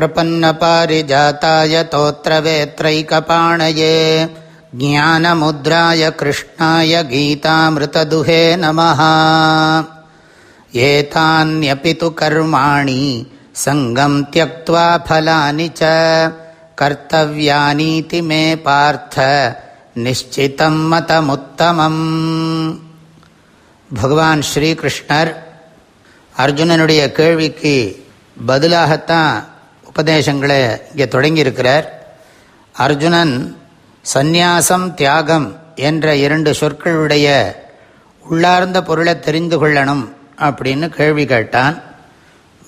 प्रपन्नपारिजाताय तोत्रवेत्रैकपाणये ज्ञानमुद्राय कृष्णाय गीतामृतदुहे नमः एतान्यपि तु कर्माणि सङ्गम् त्यक्त्वा फलानि च कर्तव्यानीति मे पार्थ நிச்சிதம் மதமுத்தமம் பகவான் ஸ்ரீகிருஷ்ணர் அர்ஜுனனுடைய கேள்விக்கு பதிலாகத்தான் உபதேசங்களை இங்கே தொடங்கியிருக்கிறார். அர்ஜுனன் சந்நியாசம் தியாகம் என்ற இரண்டு சொற்களுடைய உள்ளார்ந்த பொருளை தெரிந்து கொள்ளணும் அப்படின்னு கேள்வி கேட்டான்.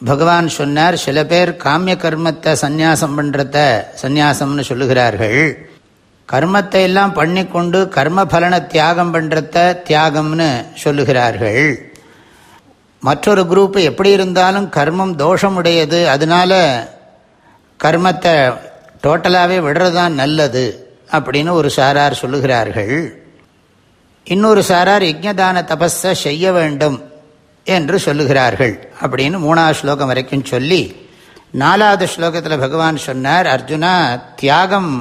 பகவான் சொன்னார் சில பேர் காமிய கர்மத்தை சந்நியாசம் பண்ணுறத சந்நியாசம்னு சொல்லுகிறார்கள். கர்மத்தை எல்லாம் பண்ணிக்கொண்டு கர்ம பலனை தியாகம் பண்ணுறத தியாகம்னு சொல்லுகிறார்கள். மற்றொரு குரூப்பு எப்படி இருந்தாலும் கர்மம் தோஷமுடையது. அதனால கர்மத்தை டோட்டலாகவே விடுறது தான் நல்லது அப்படின்னு ஒரு சாரார் சொல்லுகிறார்கள். இன்னொரு சாரார் யஜ்யதான தபஸை செய்ய வேண்டும் என்று சொல்லுகிறார்கள் அப்படின்னு மூணாவது ஸ்லோகம் வரைக்கும் சொல்லி நாலாவது ஸ்லோகத்தில் பகவான் சொன்னார் அர்ஜுனா தியாகம்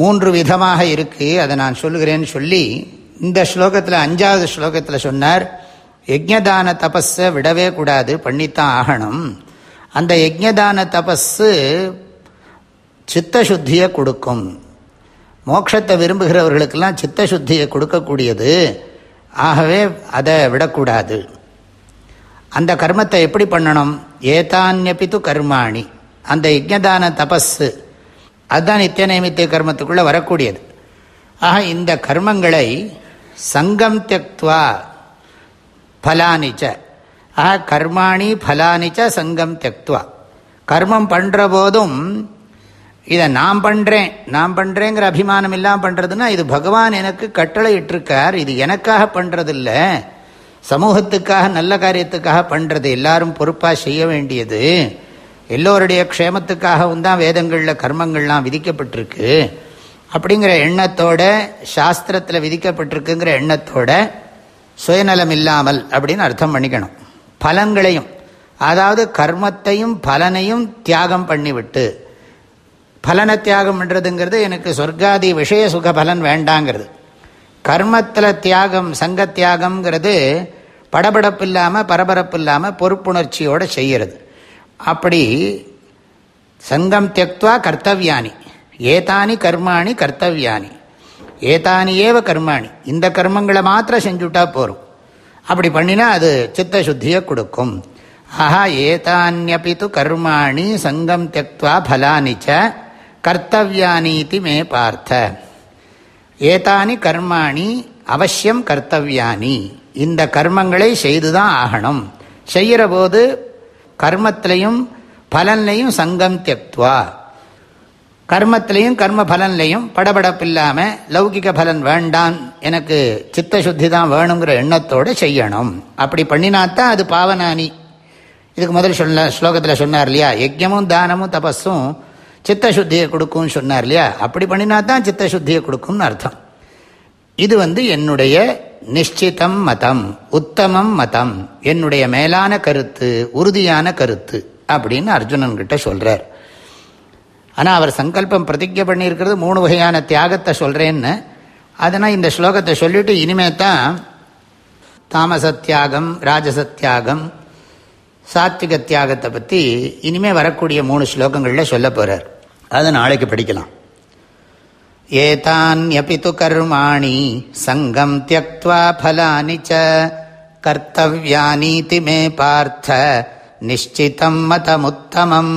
மூன்று விதமாக இருக்கு அதை நான் சொல்லுகிறேன்னு சொல்லி இந்த ஸ்லோகத்தில் அஞ்சாவது ஸ்லோகத்தில் சொன்னார் யஜ்யதான தபஸை விடவே கூடாது பண்ணித்தான் ஆகணும். அந்த யஜ்யதான தபஸு சித்தசுத்தியை கொடுக்கும். மோட்சத்தை விரும்புகிறவர்களுக்கெல்லாம் சித்தசுத்தியை கொடுக்கக்கூடியது. ஆகவே அதை விடக்கூடாது. அந்த கர்மத்தை எப்படி பண்ணணும்? ஏதான்யபித்து கர்மாணி. அந்த யஜ்யதான தபஸு அதுதான் நித்திய நைமித்திய கர்மத்துக்குள்ளே வரக்கூடியது. ஆக இந்த கர்மங்களை சங்கம் தியக்துவா பலானிச்ச ஆ கர்மாணி பலானிச்ச சங்கம் தியக்துவா. கர்மம் பண்ணுற போதும் இதை நான் பண்ணுறேன் நான் பண்ணுறேங்கிற அபிமானம் இல்லாமல் பண்ணுறதுன்னா இது பகவான் எனக்கு கட்டளை இட்டிருக்கார் இது எனக்காக பண்ணுறதில்ல சமூகத்துக்காக நல்ல காரியத்துக்காக பண்ணுறது எல்லாரும் பொறுப்பாக செய்ய வேண்டியது. எல்லோருடைய க்ஷேமத்துக்காகவும் தான் வேதங்களில் கர்மங்கள்லாம் விதிக்கப்பட்டிருக்கு. அப்படிங்கிற எண்ணத்தோட சாஸ்திரத்தில் விதிக்கப்பட்டிருக்குங்கிற எண்ணத்தோட சுயநலம் இல்லாமல் அப்படின்னு அர்த்தம் பண்ணிக்கணும். பலன்களையும் அதாவது கர்மத்தையும் பலனையும் தியாகம் பண்ணிவிட்டு பலனை தியாகம் பண்ணுறதுங்கிறது எனக்கு சொர்க்காதி விஷய சுக பலன் வேண்டாங்கிறது. கர்மத்தில் தியாகம் சங்க தியாகம்ங்கிறது படபடப்பு இல்லாமல் பரபரப்பு இல்லாமல் பொறுப்புணர்ச்சியோடு செய்கிறது அப்படி சங்கம் தியக்துவா கர்த்தவியானி. ஏதானி கர்மாணி கர்த்தவியானி. ஏதானி ஏவ கர்மாணி. இந்த கர்மங்களை மாத்திரம் செஞ்சுட்டா போகும் அப்படி பண்ணினா அது சித்த சுத்தியை கொடுக்கும். ஆஹா ஏதான்யபி து கர்மாணி சங்கம் தியக்துவா பலானிச்ச கர்த்தவியானீதி மே பார்த்த. ஏதானி கர்மாணி அவசியம் கர்த்தவியானி. இந்த கர்மங்களை செய்துதான் ஆகணும். செய்கிற போது கர்மத்திலையும் பலன்லையும் சங்கம் தியக்துவா. கர்மத்திலையும் கர்ம பலன்லையும் படபடப்பு இல்லாமல் லௌகிக பலன் வேண்டாம் எனக்கு சித்த சுத்தி தான் வேணுங்கிற எண்ணத்தோடு செய்யணும். அப்படி பண்ணினாத்தான் அது பாவனானி. இதுக்கு முதல் சொன்ன ஸ்லோகத்தில் சொன்னார் இல்லையா? யஜ்யமும் தானமும் தபஸும் சித்த சுத்தியை கொடுக்கும்னு சொன்னார் இல்லையா? அப்படி பண்ணினா தான் சித்த சுத்தியை கொடுக்கும்னு அர்த்தம். இது வந்து என்னுடைய நிச்சிதம் மதம் உத்தமம் மதம் என்னுடைய மேலான கருத்து உறுதியான கருத்து அப்படின்னு அர்ஜுனன் கிட்ட சொல்றார். ஆனால் அவர் சங்கல்பம் பிரதிஜை பண்ணியிருக்கிறது மூணு வகையான தியாகத்தை சொல்கிறேன்னு அதனால் இந்த ஸ்லோகத்தை சொல்லிவிட்டு இனிமே தான் தாமசத்தியாகம் ராஜசத்தியாகம் சாத்விக தியாகத்தை பற்றி இனிமே வரக்கூடிய மூணு ஸ்லோகங்களில் சொல்ல போகிறார் அதை நாளைக்கு படிக்கலாம். ஏதான்யபி து கர்மாணி சங்கம் தியக்வா ஃபலானி ச கர்த்தவியானீதி மே பார்த்த நிச்சிதம் மதமுத்தமம்.